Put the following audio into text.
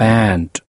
band.